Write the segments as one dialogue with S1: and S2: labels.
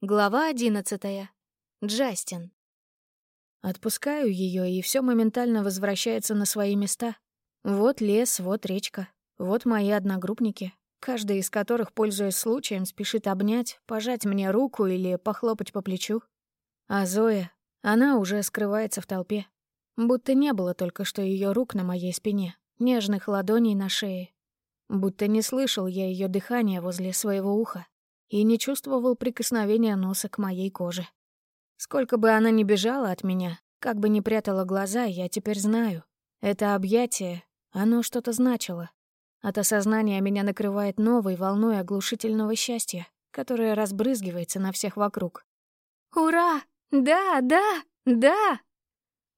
S1: Глава одиннадцатая. Джастин. Отпускаю ее, и все моментально возвращается на свои места. Вот лес, вот речка, вот мои одногруппники, каждый из которых, пользуясь случаем, спешит обнять, пожать мне руку или похлопать по плечу. А Зоя, она уже скрывается в толпе, будто не было только что ее рук на моей спине, нежных ладоней на шее. Будто не слышал я ее дыхания возле своего уха и не чувствовал прикосновения носа к моей коже. Сколько бы она ни бежала от меня, как бы ни прятала глаза, я теперь знаю. Это объятие, оно что-то значило. От осознания меня накрывает новой волной оглушительного счастья, которое разбрызгивается на всех вокруг. «Ура! Да, да, да!»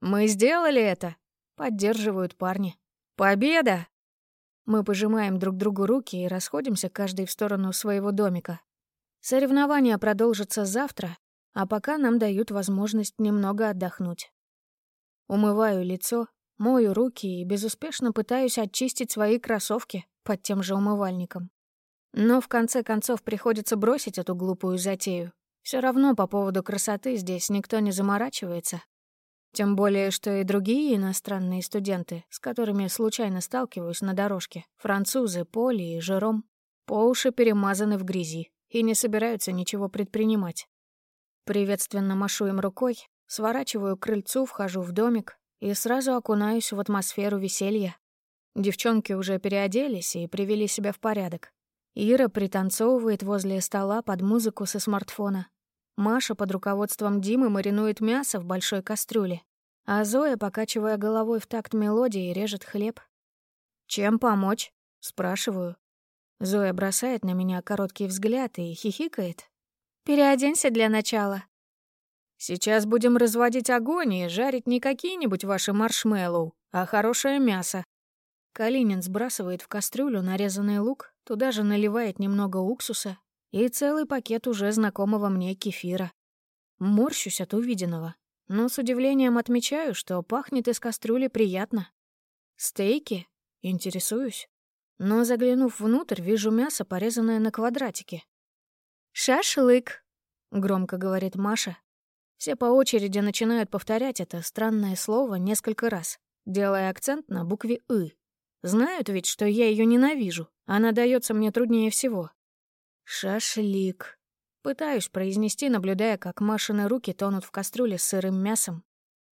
S1: «Мы сделали это!» — поддерживают парни. «Победа!» Мы пожимаем друг другу руки и расходимся каждый в сторону своего домика. Соревнования продолжатся завтра, а пока нам дают возможность немного отдохнуть. Умываю лицо, мою руки и безуспешно пытаюсь очистить свои кроссовки под тем же умывальником. Но в конце концов приходится бросить эту глупую затею. Все равно по поводу красоты здесь никто не заморачивается. Тем более, что и другие иностранные студенты, с которыми случайно сталкиваюсь на дорожке, французы Поли и Жером, по уши перемазаны в грязи и не собираются ничего предпринимать. Приветственно машу им рукой, сворачиваю к крыльцу, вхожу в домик и сразу окунаюсь в атмосферу веселья. Девчонки уже переоделись и привели себя в порядок. Ира пританцовывает возле стола под музыку со смартфона. Маша под руководством Димы маринует мясо в большой кастрюле, а Зоя, покачивая головой в такт мелодии, режет хлеб. «Чем помочь?» — спрашиваю. Зоя бросает на меня короткий взгляд и хихикает. «Переоденься для начала». «Сейчас будем разводить огонь и жарить не какие-нибудь ваши маршмеллоу, а хорошее мясо». Калинин сбрасывает в кастрюлю нарезанный лук, туда же наливает немного уксуса и целый пакет уже знакомого мне кефира. Морщусь от увиденного, но с удивлением отмечаю, что пахнет из кастрюли приятно. «Стейки?» — интересуюсь но, заглянув внутрь, вижу мясо, порезанное на квадратики. «Шашлык», — громко говорит Маша. Все по очереди начинают повторять это странное слово несколько раз, делая акцент на букве «ы». Знают ведь, что я ее ненавижу, она дается мне труднее всего. «Шашлик», Пытаюсь произнести, наблюдая, как Машины руки тонут в кастрюле с сырым мясом.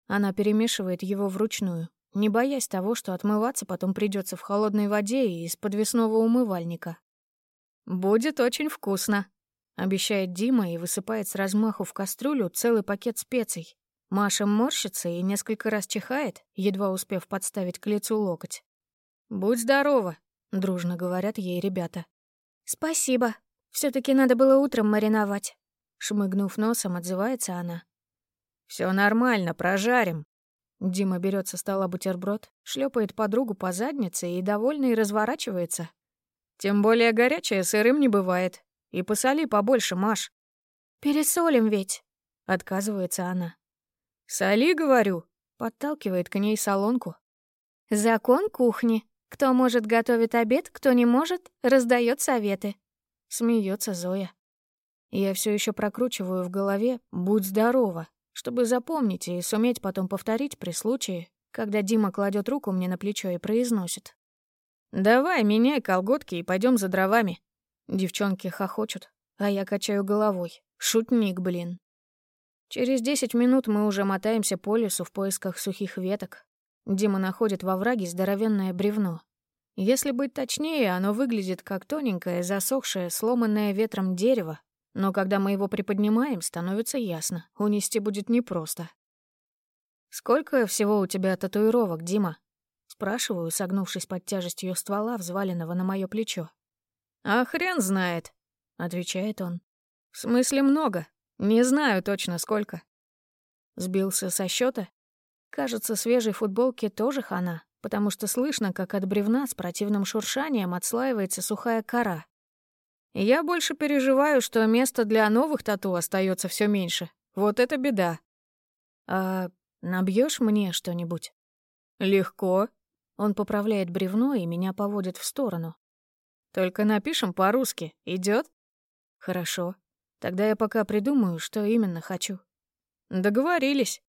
S1: Она перемешивает его вручную не боясь того, что отмываться потом придется в холодной воде и из подвесного умывальника. «Будет очень вкусно», — обещает Дима и высыпает с размаху в кастрюлю целый пакет специй. Маша морщится и несколько раз чихает, едва успев подставить к лицу локоть. «Будь здорова», — дружно говорят ей ребята. «Спасибо. все таки надо было утром мариновать», — шмыгнув носом, отзывается она. Все нормально, прожарим», Дима берет со стола бутерброд, шлепает подругу по заднице и, довольный, разворачивается. «Тем более горячее сырым не бывает. И посоли побольше, Маш». «Пересолим ведь», — отказывается она. «Соли, говорю», — подталкивает к ней солонку. «Закон кухни. Кто может, готовит обед, кто не может, раздает советы», — смеется Зоя. Я все еще прокручиваю в голове «Будь здорова», чтобы запомнить и суметь потом повторить при случае, когда Дима кладет руку мне на плечо и произносит. «Давай, меняй колготки и пойдем за дровами». Девчонки хохочут, а я качаю головой. Шутник, блин. Через десять минут мы уже мотаемся по лесу в поисках сухих веток. Дима находит во враге здоровенное бревно. Если быть точнее, оно выглядит как тоненькое, засохшее, сломанное ветром дерево, но когда мы его приподнимаем, становится ясно, унести будет непросто. «Сколько всего у тебя татуировок, Дима?» Спрашиваю, согнувшись под тяжестью ствола, взваленного на мое плечо. «А хрен знает», — отвечает он. «В смысле много. Не знаю точно сколько». Сбился со счета. Кажется, свежей футболке тоже хана, потому что слышно, как от бревна с противным шуршанием отслаивается сухая кора. Я больше переживаю, что места для новых тату остается все меньше. Вот это беда. А набьешь мне что-нибудь? Легко. Он поправляет бревно и меня поводит в сторону. Только напишем по-русски. Идет? Хорошо. Тогда я пока придумаю, что именно хочу. Договорились.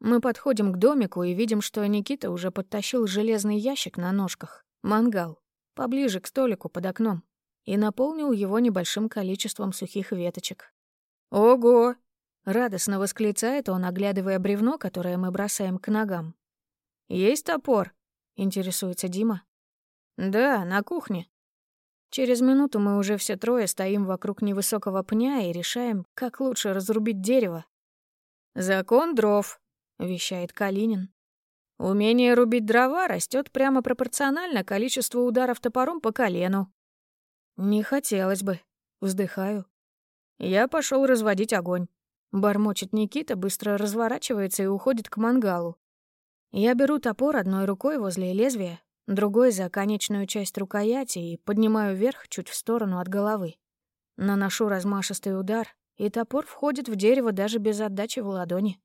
S1: Мы подходим к домику и видим, что Никита уже подтащил железный ящик на ножках, мангал, поближе к столику под окном, и наполнил его небольшим количеством сухих веточек. «Ого!» — радостно восклицает он, оглядывая бревно, которое мы бросаем к ногам. «Есть топор?» — интересуется Дима. «Да, на кухне». Через минуту мы уже все трое стоим вокруг невысокого пня и решаем, как лучше разрубить дерево. «Закон дров», — вещает Калинин. «Умение рубить дрова растет прямо пропорционально количеству ударов топором по колену». «Не хотелось бы», — вздыхаю. Я пошел разводить огонь. Бормочет Никита, быстро разворачивается и уходит к мангалу. Я беру топор одной рукой возле лезвия, другой за конечную часть рукояти и поднимаю вверх чуть в сторону от головы. Наношу размашистый удар, и топор входит в дерево даже без отдачи в ладони.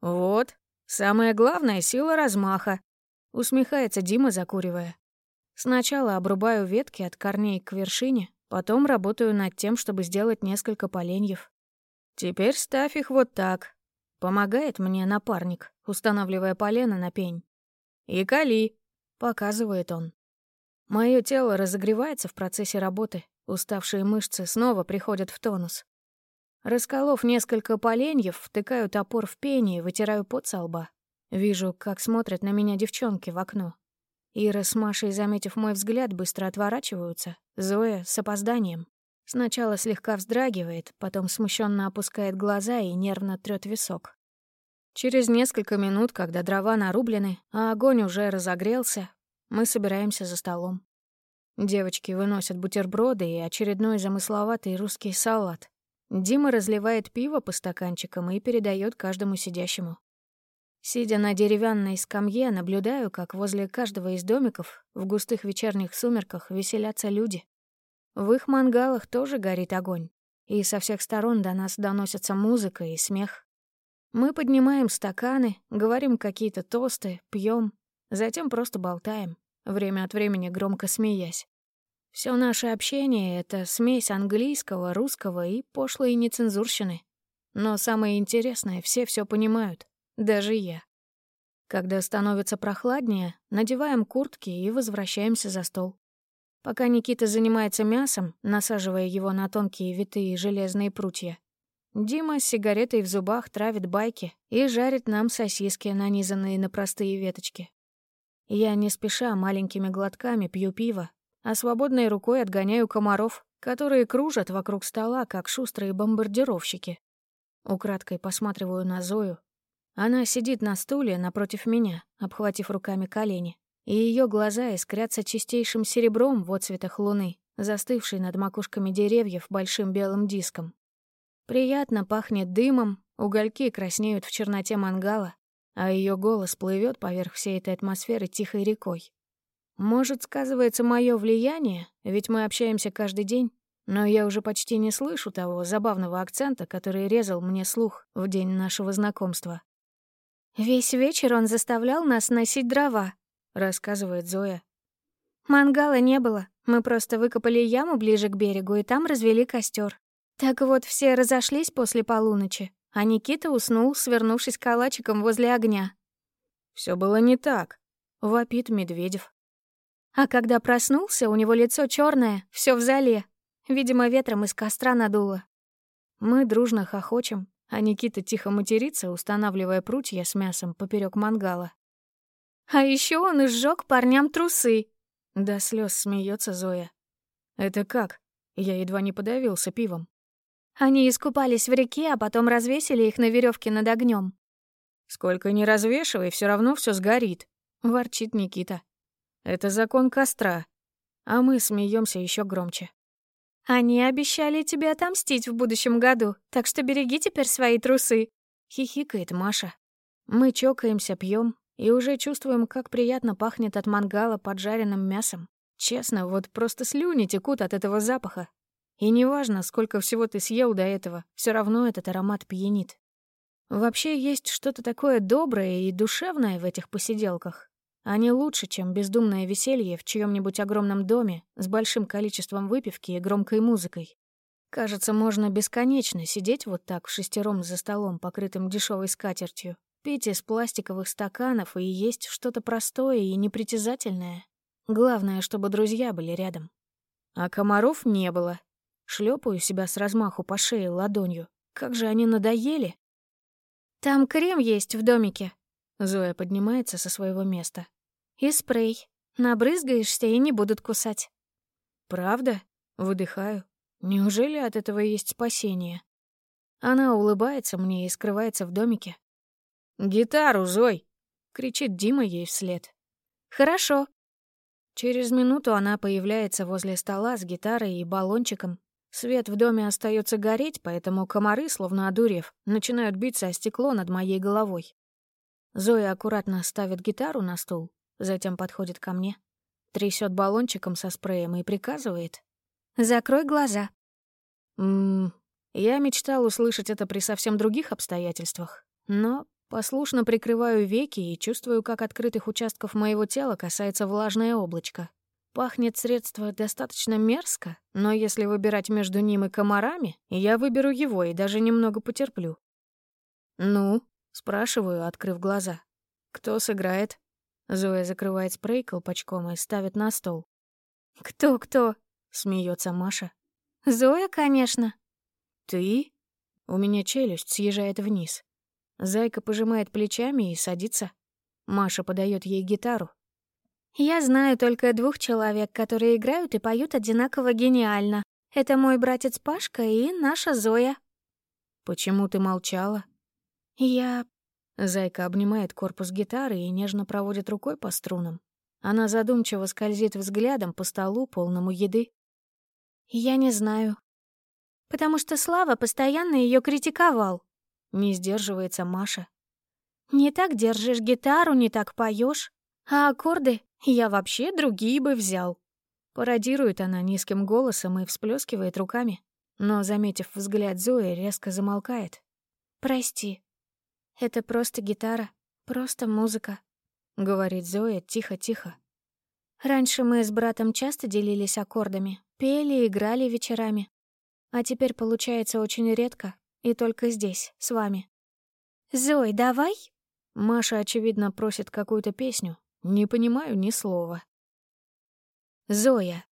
S1: «Вот, самая главная сила размаха», — усмехается Дима, закуривая. Сначала обрубаю ветки от корней к вершине, потом работаю над тем, чтобы сделать несколько поленьев. Теперь ставь их вот так. Помогает мне напарник, устанавливая полено на пень. И кали, показывает он. Мое тело разогревается в процессе работы, уставшие мышцы снова приходят в тонус. Расколов несколько поленьев, втыкаю топор в пень и вытираю пот со лба. Вижу, как смотрят на меня девчонки в окно. Ира с Машей, заметив мой взгляд, быстро отворачиваются. Зоя с опозданием. Сначала слегка вздрагивает, потом смущенно опускает глаза и нервно трёт висок. Через несколько минут, когда дрова нарублены, а огонь уже разогрелся, мы собираемся за столом. Девочки выносят бутерброды и очередной замысловатый русский салат. Дима разливает пиво по стаканчикам и передает каждому сидящему. Сидя на деревянной скамье, наблюдаю, как возле каждого из домиков в густых вечерних сумерках веселятся люди. В их мангалах тоже горит огонь, и со всех сторон до нас доносятся музыка и смех. Мы поднимаем стаканы, говорим какие-то тосты, пьем, затем просто болтаем, время от времени громко смеясь. Все наше общение — это смесь английского, русского и пошлой нецензурщины. Но самое интересное, все все понимают, даже я. Когда становится прохладнее, надеваем куртки и возвращаемся за стол. Пока Никита занимается мясом, насаживая его на тонкие витые железные прутья, Дима с сигаретой в зубах травит байки и жарит нам сосиски, нанизанные на простые веточки. Я не спеша маленькими глотками пью пиво, а свободной рукой отгоняю комаров, которые кружат вокруг стола, как шустрые бомбардировщики. Украдкой посматриваю на Зою. Она сидит на стуле напротив меня, обхватив руками колени и ее глаза искрятся чистейшим серебром в отцветах луны, застывшей над макушками деревьев большим белым диском. Приятно пахнет дымом, угольки краснеют в черноте мангала, а ее голос плывет поверх всей этой атмосферы тихой рекой. Может, сказывается мое влияние, ведь мы общаемся каждый день, но я уже почти не слышу того забавного акцента, который резал мне слух в день нашего знакомства. Весь вечер он заставлял нас носить дрова, — рассказывает Зоя. «Мангала не было. Мы просто выкопали яму ближе к берегу и там развели костер. Так вот, все разошлись после полуночи, а Никита уснул, свернувшись калачиком возле огня. Все было не так», — вопит Медведев. А когда проснулся, у него лицо черное, все в зале. Видимо, ветром из костра надуло. Мы дружно хохочем, а Никита тихо матерится, устанавливая прутья с мясом поперек мангала. А еще он изжег парням трусы. До слез смеется Зоя. Это как? Я едва не подавился пивом. Они искупались в реке, а потом развесили их на веревке над огнем. Сколько ни развешивай, все равно все сгорит, ворчит Никита. Это закон костра. А мы смеемся еще громче. Они обещали тебе отомстить в будущем году, так что береги теперь свои трусы, хихикает Маша. Мы чокаемся, пьем, и уже чувствуем, как приятно пахнет от мангала поджаренным мясом. Честно, вот просто слюни текут от этого запаха. И неважно, сколько всего ты съел до этого, все равно этот аромат пьянит. Вообще есть что-то такое доброе и душевное в этих посиделках. Они лучше, чем бездумное веселье в чьем нибудь огромном доме с большим количеством выпивки и громкой музыкой. Кажется, можно бесконечно сидеть вот так в шестером за столом, покрытым дешевой скатертью, пить из пластиковых стаканов и есть что-то простое и непритязательное. Главное, чтобы друзья были рядом. А комаров не было. Шлепаю себя с размаху по шее ладонью. Как же они надоели. «Там крем есть в домике». Зоя поднимается со своего места. «И спрей. Набрызгаешься и не будут кусать». «Правда?» Выдыхаю. «Неужели от этого есть спасение?» Она улыбается мне и скрывается в домике. «Гитару, Зой!» — кричит Дима ей вслед. «Хорошо». Через минуту она появляется возле стола с гитарой и баллончиком. Свет в доме остается гореть, поэтому комары, словно одурев, начинают биться о стекло над моей головой. Зоя аккуратно ставит гитару на стул, затем подходит ко мне, трясет баллончиком со спреем и приказывает. «Закрой глаза». Ммм, я мечтал услышать это при совсем других обстоятельствах, но послушно прикрываю веки и чувствую, как открытых участков моего тела касается влажное облачко. Пахнет средство достаточно мерзко, но если выбирать между ним и комарами, я выберу его и даже немного потерплю. «Ну?» — спрашиваю, открыв глаза. «Кто сыграет?» Зоя закрывает спрей колпачком и ставит на стол. «Кто-кто?» — смеется Маша. «Зоя, конечно». «Ты?» У меня челюсть съезжает вниз. Зайка пожимает плечами и садится. Маша подает ей гитару.
S2: «Я знаю только двух человек, которые играют и поют одинаково гениально. Это мой братец Пашка и наша Зоя».
S1: «Почему ты молчала?»
S2: «Я...»
S1: Зайка обнимает корпус гитары и нежно проводит рукой по струнам. Она задумчиво скользит взглядом по столу, полному еды.
S2: «Я не знаю. Потому что Слава постоянно ее критиковал».
S1: Не сдерживается Маша.
S2: «Не так держишь гитару, не так поешь, а аккорды я вообще другие бы взял».
S1: Пародирует она низким голосом и всплескивает руками, но, заметив взгляд Зои, резко замолкает.
S2: «Прости. Это просто гитара, просто музыка», — говорит Зоя тихо-тихо. «Раньше мы с братом часто делились аккордами, Пели, играли вечерами. А теперь получается очень редко, и только здесь, с вами. «Зой, давай?»
S1: Маша, очевидно, просит какую-то песню. Не понимаю ни слова. Зоя.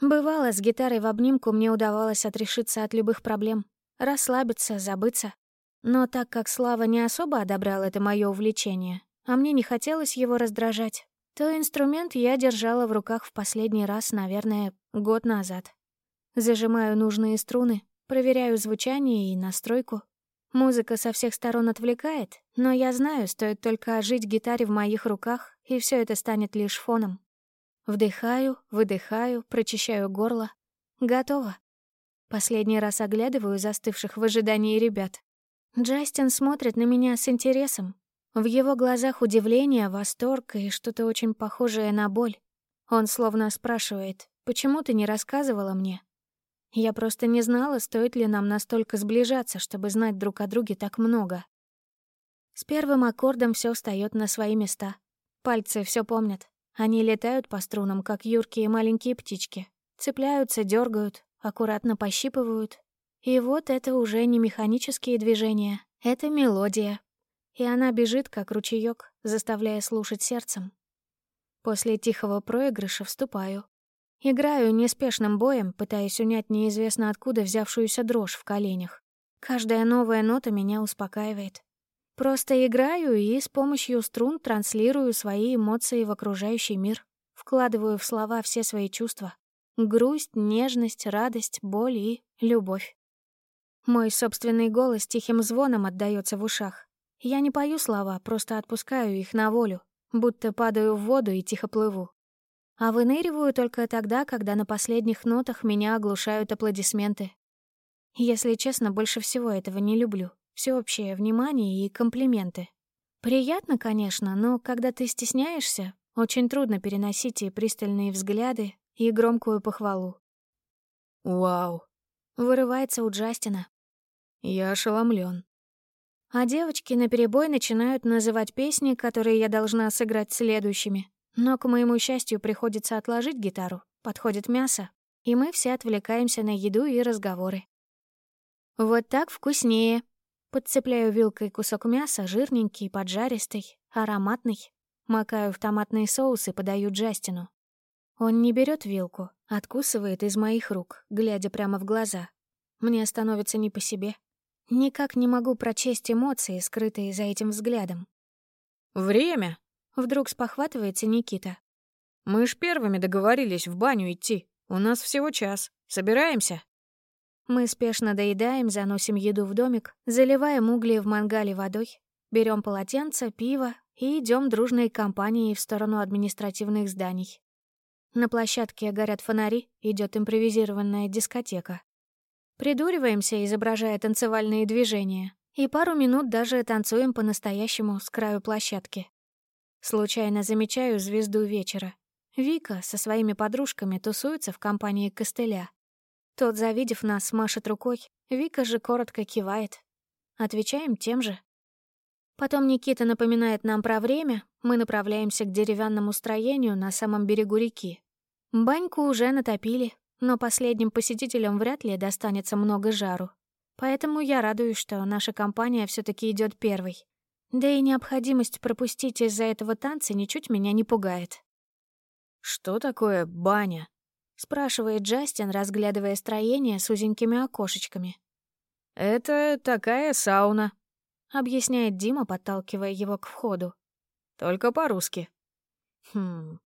S2: Бывало, с гитарой в обнимку мне удавалось отрешиться от любых проблем, расслабиться, забыться. Но так как Слава не особо одобрял это мое увлечение, а мне не хотелось его раздражать, то инструмент я держала в руках в последний раз, наверное, год назад. Зажимаю нужные струны, проверяю звучание и настройку. Музыка со всех сторон отвлекает, но я знаю, стоит только ожить гитаре в моих руках, и все это станет лишь фоном. Вдыхаю, выдыхаю, прочищаю горло. Готово. Последний раз оглядываю застывших в ожидании ребят. Джастин смотрит на меня с интересом, в его глазах удивление, восторг и что-то очень похожее на боль. Он словно спрашивает, «Почему ты не рассказывала мне?» Я просто не знала, стоит ли нам настолько сближаться, чтобы знать друг о друге так много. С первым аккордом все встает на свои места. Пальцы все помнят. Они летают по струнам, как юркие маленькие птички. Цепляются, дергают, аккуратно пощипывают. И вот это уже не механические движения, это мелодия, и она бежит, как ручеёк, заставляя слушать сердцем. После тихого проигрыша вступаю. Играю неспешным боем, пытаясь унять неизвестно откуда взявшуюся дрожь в коленях. Каждая новая нота меня успокаивает. Просто играю и с помощью струн транслирую свои эмоции в окружающий мир. Вкладываю в слова все свои чувства. Грусть, нежность, радость, боль и любовь. Мой собственный голос тихим звоном отдаётся в ушах, я не пою слова, просто отпускаю их на волю, будто падаю в воду и тихо плыву. А выныриваю только тогда, когда на последних нотах меня оглушают аплодисменты. Если честно, больше всего этого не люблю. Всеобщее внимание и комплименты. Приятно, конечно, но когда ты стесняешься, очень трудно переносить и пристальные взгляды, и громкую похвалу.
S1: «Вау!»
S2: — вырывается у Джастина.
S1: «Я ошеломлен.
S2: А девочки наперебой начинают называть песни, которые я должна сыграть следующими. Но, к моему счастью, приходится отложить гитару. Подходит мясо. и мы все отвлекаемся на еду и разговоры. Вот так вкуснее. Подцепляю вилкой кусок мяса, жирненький, поджаристый, ароматный. Макаю в томатный соус и подаю Джастину. Он не берет вилку, откусывает из моих рук, глядя прямо в глаза. Мне становится не по себе. Никак не могу прочесть эмоции, скрытые за этим взглядом.
S1: «Время!»
S2: — вдруг спохватывается Никита.
S1: «Мы ж первыми договорились в баню идти. У нас всего час. Собираемся?»
S2: Мы спешно доедаем, заносим еду в домик, заливаем угли в мангале водой, берем полотенце, пиво и идем дружной компанией в сторону административных зданий. На площадке горят фонари, идет импровизированная дискотека. Придуриваемся, изображая танцевальные движения, и пару минут даже танцуем по-настоящему с краю площадки. Случайно замечаю звезду вечера. Вика со своими подружками тусуется в компании костыля. Тот, завидев нас, машет рукой, Вика же коротко кивает. Отвечаем тем же. Потом Никита напоминает нам про время, мы направляемся к деревянному строению на самом берегу реки. Баньку уже натопили, но последним посетителям вряд ли достанется много жару. Поэтому я радуюсь, что наша компания все таки идет первой. Да и необходимость пропустить из-за этого танца ничуть меня не пугает.
S1: «Что такое баня?»
S2: спрашивает Джастин, разглядывая строение с узенькими окошечками.
S1: «Это такая сауна», —
S2: объясняет Дима, подталкивая его к входу.
S1: «Только по-русски».
S2: Хм.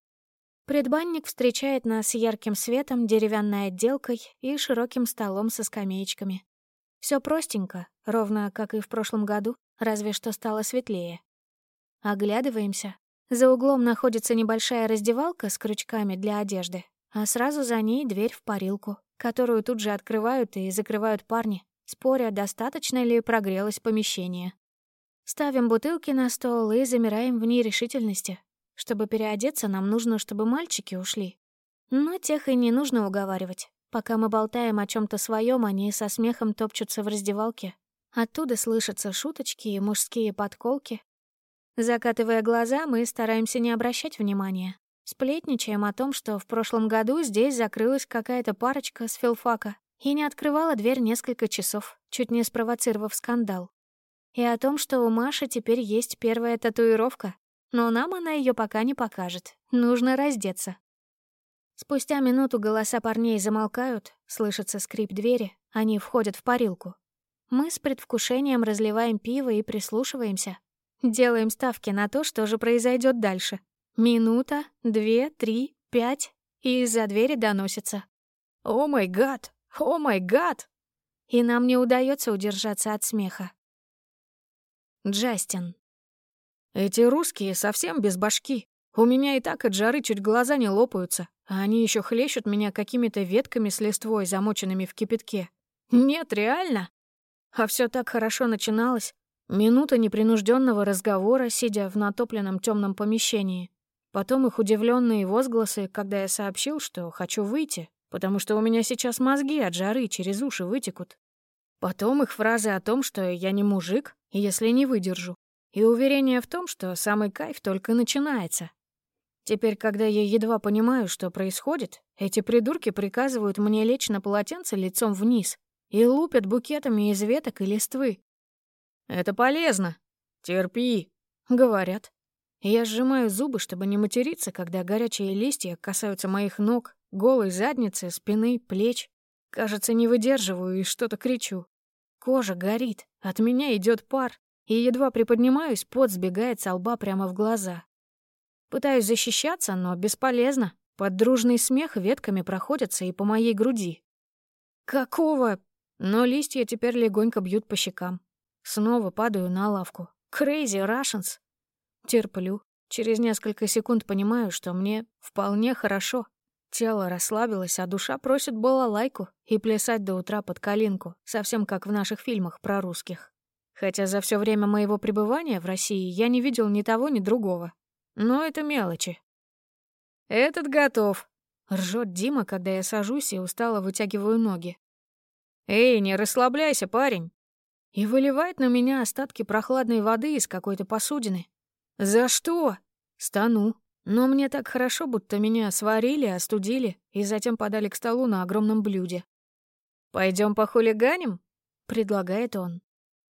S2: Предбанник встречает нас ярким светом, деревянной отделкой и широким столом со скамеечками. Все простенько, ровно как и в прошлом году, разве что стало светлее. Оглядываемся. За углом находится небольшая раздевалка с крючками для одежды, а сразу за ней дверь в парилку, которую тут же открывают и закрывают парни, споря, достаточно ли прогрелось помещение. Ставим бутылки на стол и замираем в нерешительности. Чтобы переодеться, нам нужно, чтобы мальчики ушли. Но тех и не нужно уговаривать. Пока мы болтаем о чем то своем, они со смехом топчутся в раздевалке. Оттуда слышатся шуточки и мужские подколки. Закатывая глаза, мы стараемся не обращать внимания. Сплетничаем о том, что в прошлом году здесь закрылась какая-то парочка с филфака и не открывала дверь несколько часов, чуть не спровоцировав скандал. И о том, что у Маши теперь есть первая татуировка, но нам она ее пока не покажет. Нужно раздеться. Спустя минуту голоса парней замолкают, слышится скрип двери, они входят в парилку. Мы с предвкушением разливаем пиво и прислушиваемся. Делаем ставки на то, что же произойдет дальше. Минута, две, три, пять, и из-за двери доносится.
S1: «О май гад! О май гад!»
S2: И нам не удается удержаться от смеха.
S1: Джастин. «Эти русские совсем без башки. У меня и так от жары чуть глаза не лопаются, а они еще хлещут меня какими-то ветками с листвой, замоченными в кипятке. Нет, реально. А все так хорошо начиналось. Минута непринужденного разговора, сидя в натопленном темном помещении. Потом их удивленные возгласы, когда я сообщил, что хочу выйти, потому что у меня сейчас мозги от жары через уши вытекут. Потом их фразы о том, что я не мужик, если не выдержу. И уверение в том, что самый кайф только начинается. Теперь, когда я едва понимаю, что происходит, эти придурки приказывают мне лечь на полотенце лицом вниз и лупят букетами из веток и листвы. «Это полезно. Терпи», — говорят. Я сжимаю зубы, чтобы не материться, когда горячие листья касаются моих ног, голой задницы, спины, плеч. Кажется, не выдерживаю и что-то кричу. Кожа горит, от меня идет пар, и едва приподнимаюсь, пот сбегает со лба прямо в глаза. Пытаюсь защищаться, но бесполезно. Под дружный смех ветками проходятся и по моей груди. Какого? Но листья теперь легонько бьют по щекам. Снова падаю на лавку. Crazy Russians. Терплю. Через несколько секунд понимаю, что мне вполне хорошо. Тело расслабилось, а душа просит балалайку и плясать до утра под калинку, совсем как в наших фильмах про русских. Хотя за все время моего пребывания в России я не видел ни того, ни другого. Но это мелочи. «Этот готов», — ржет Дима, когда я сажусь и устало вытягиваю ноги. «Эй, не расслабляйся, парень!» И выливает на меня остатки прохладной воды из какой-то посудины, «За что?» «Стану». Но мне так хорошо, будто меня сварили, остудили и затем подали к столу на огромном блюде. Пойдем похулиганим?» — предлагает он.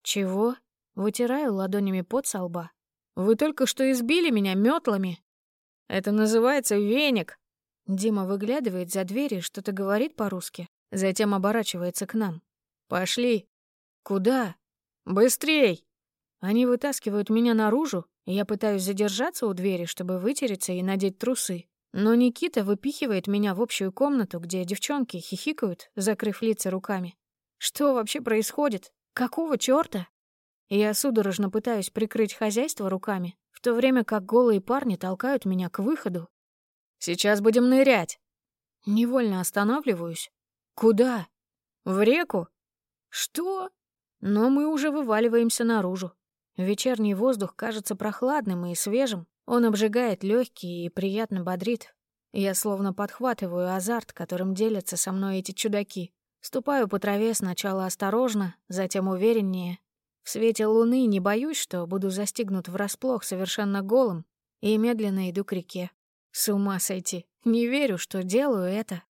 S1: «Чего?» — вытираю ладонями пот со лба. «Вы только что избили меня метлами!» «Это называется веник!» Дима выглядывает за дверь и что-то говорит по-русски, затем оборачивается к нам. «Пошли!» «Куда?» «Быстрей!» Они вытаскивают меня наружу, и я пытаюсь задержаться у двери, чтобы вытереться и надеть трусы. Но Никита выпихивает меня в общую комнату, где девчонки хихикают, закрыв лица руками. Что вообще происходит? Какого чёрта? Я судорожно пытаюсь прикрыть хозяйство руками, в то время как голые парни толкают меня к выходу. «Сейчас будем нырять!» Невольно останавливаюсь. «Куда?» «В реку?» «Что?» Но мы уже вываливаемся наружу. Вечерний воздух кажется прохладным и свежим. Он обжигает легкие и приятно бодрит. Я словно подхватываю азарт, которым делятся со мной эти чудаки. Ступаю по траве сначала осторожно, затем увереннее. В свете луны не боюсь, что буду застигнут врасплох совершенно голым, и медленно иду к реке. С ума сойти. Не верю, что делаю это.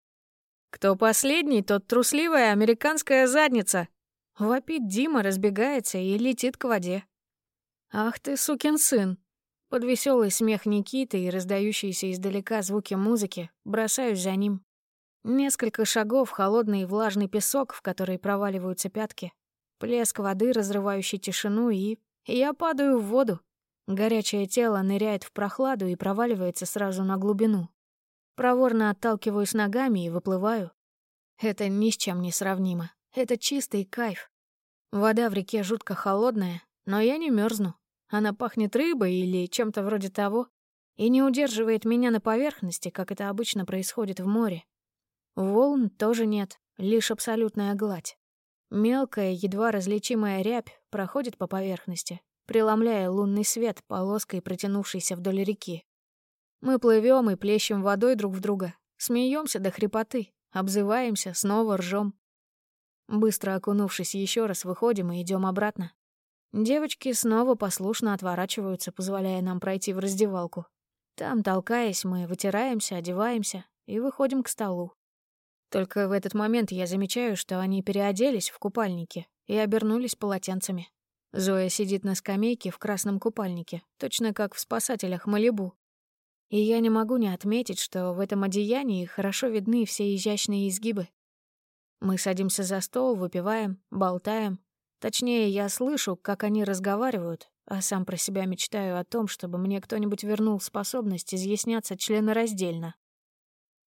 S1: «Кто последний, тот трусливая американская задница!» Вопит Дима, разбегается и летит к воде. «Ах ты, сукин сын!» Под веселый смех Никиты и раздающиеся издалека звуки музыки бросаюсь за ним. Несколько шагов, холодный и влажный песок, в который проваливаются пятки. Плеск воды, разрывающий тишину, и... Я падаю в воду. Горячее тело ныряет в прохладу и проваливается сразу на глубину. Проворно отталкиваюсь ногами и выплываю. Это ни с чем не сравнимо. Это чистый кайф. Вода в реке жутко холодная, но я не мерзну. Она пахнет рыбой или чем-то вроде того и не удерживает меня на поверхности, как это обычно происходит в море. Волн тоже нет, лишь абсолютная гладь. Мелкая, едва различимая рябь проходит по поверхности, преломляя лунный свет полоской, протянувшейся вдоль реки. Мы плывем и плещем водой друг в друга, смеемся до хрипоты, обзываемся, снова ржем. Быстро окунувшись еще раз, выходим и идем обратно. Девочки снова послушно отворачиваются, позволяя нам пройти в раздевалку. Там, толкаясь, мы вытираемся, одеваемся и выходим к столу. Только в этот момент я замечаю, что они переоделись в купальники и обернулись полотенцами. Зоя сидит на скамейке в красном купальнике, точно как в спасателях Малибу. И я не могу не отметить, что в этом одеянии хорошо видны все изящные изгибы. Мы садимся за стол, выпиваем, болтаем. Точнее, я слышу, как они разговаривают, а сам про себя мечтаю о том, чтобы мне кто-нибудь вернул способность изъясняться членораздельно.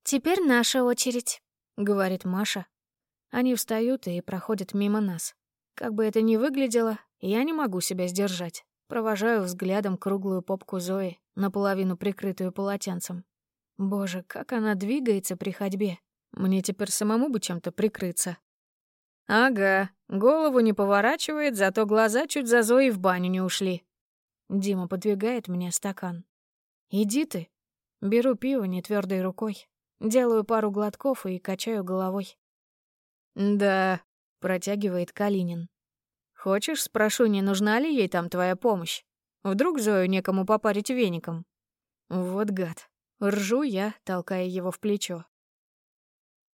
S2: «Теперь наша очередь», — говорит Маша.
S1: Они встают и проходят мимо нас. Как бы это ни выглядело, я не могу себя сдержать. Провожаю взглядом круглую попку Зои, наполовину прикрытую полотенцем. Боже, как она двигается при ходьбе. Мне теперь самому бы чем-то прикрыться. Ага, голову не поворачивает, зато глаза чуть за Зоей в баню не ушли. Дима подвигает мне стакан. Иди ты. Беру пиво нетвёрдой рукой. Делаю пару глотков и качаю головой. Да, протягивает Калинин. Хочешь, спрошу, не нужна ли ей там твоя помощь? Вдруг Зою некому попарить веником? Вот гад. Ржу я, толкая его в плечо.